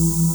Mm-hmm.